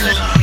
Excellent.